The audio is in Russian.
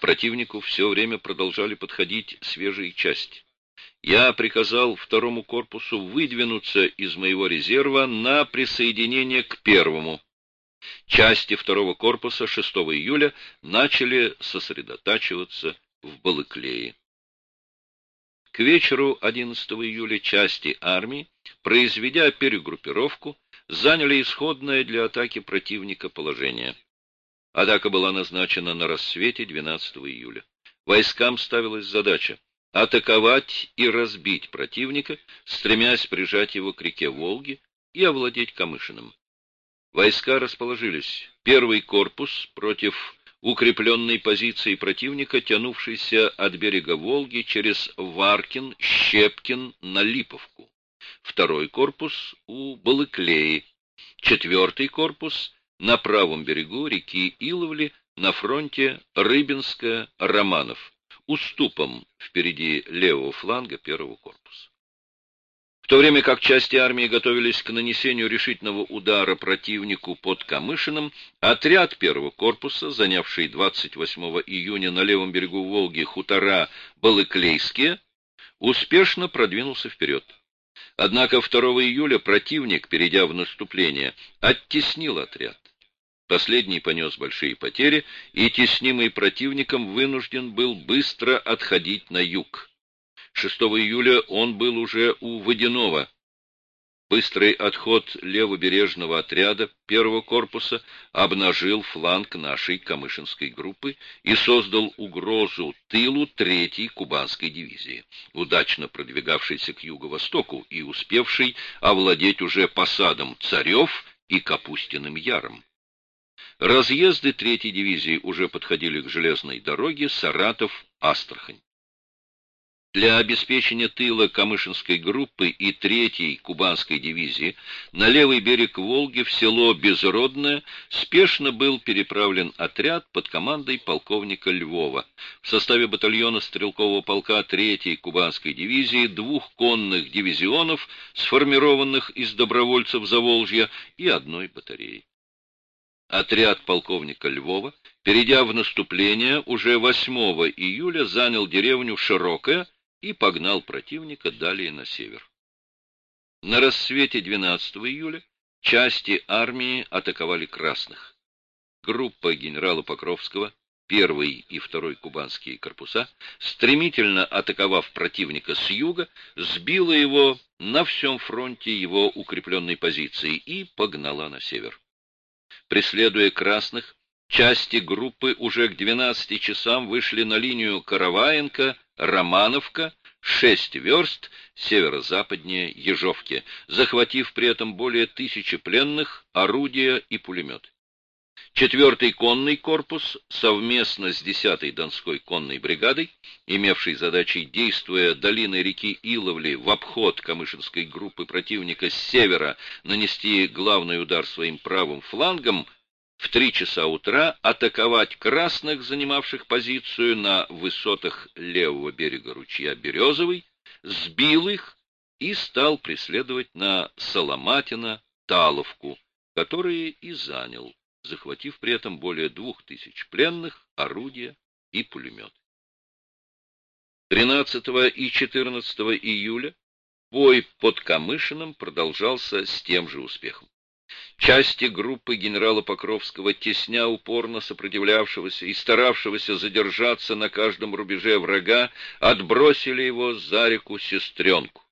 Противнику все время продолжали подходить свежие части. Я приказал второму корпусу выдвинуться из моего резерва на присоединение к первому. Части второго корпуса 6 июля начали сосредотачиваться в Балыклее. К вечеру 11 июля части армии, произведя перегруппировку, заняли исходное для атаки противника положение. Атака была назначена на рассвете 12 июля. Войскам ставилась задача атаковать и разбить противника, стремясь прижать его к реке Волги и овладеть Камышиным. Войска расположились. Первый корпус против укрепленной позиции противника, тянувшейся от берега Волги через Варкин, Щепкин на Липовку. Второй корпус у Балыклеи. Четвертый корпус на правом берегу реки Иловли на фронте Рыбинская-Романов, уступом впереди левого фланга первого корпуса. В то время как части армии готовились к нанесению решительного удара противнику под Камышиным, отряд первого корпуса, занявший 28 июня на левом берегу Волги хутора Балыклейские, успешно продвинулся вперед. Однако 2 июля противник, перейдя в наступление, оттеснил отряд. Последний понес большие потери, и теснимый противником вынужден был быстро отходить на юг. 6 июля он был уже у Водяного. Быстрый отход левобережного отряда первого корпуса обнажил фланг нашей Камышинской группы и создал угрозу тылу третьей кубанской дивизии, удачно продвигавшейся к юго-востоку и успевшей овладеть уже посадом Царев и Капустиным Яром. Разъезды третьей дивизии уже подходили к железной дороге Саратов-Астрахань. Для обеспечения тыла Камышинской группы и третьей Кубанской дивизии на левый берег Волги в село Безродное спешно был переправлен отряд под командой полковника Львова. В составе батальона стрелкового полка третьей Кубанской дивизии двух конных дивизионов, сформированных из добровольцев Заволжья, и одной батареи. Отряд полковника Львова, перейдя в наступление, уже 8 июля занял деревню Широкая и погнал противника далее на север. На рассвете 12 июля части армии атаковали красных. Группа генерала Покровского, первый и второй кубанские корпуса, стремительно атаковав противника с юга, сбила его на всем фронте его укрепленной позиции и погнала на север. Преследуя красных, части группы уже к 12 часам вышли на линию Караваенко, Романовка, 6 верст северо-западнее Ежовки, захватив при этом более тысячи пленных, орудия и пулемет. Четвертый конный корпус совместно с 10-й Донской конной бригадой, имевшей задачей, действуя долиной реки Иловли в обход Камышинской группы противника с севера, нанести главный удар своим правым флангом, в три часа утра атаковать красных, занимавших позицию на высотах левого берега ручья Березовый, сбил их и стал преследовать на Соломатина Таловку, которые и занял захватив при этом более двух тысяч пленных, орудия и пулемет. 13 и 14 июля бой под Камышином продолжался с тем же успехом. Части группы генерала Покровского, тесня упорно сопротивлявшегося и старавшегося задержаться на каждом рубеже врага, отбросили его за реку Сестренку.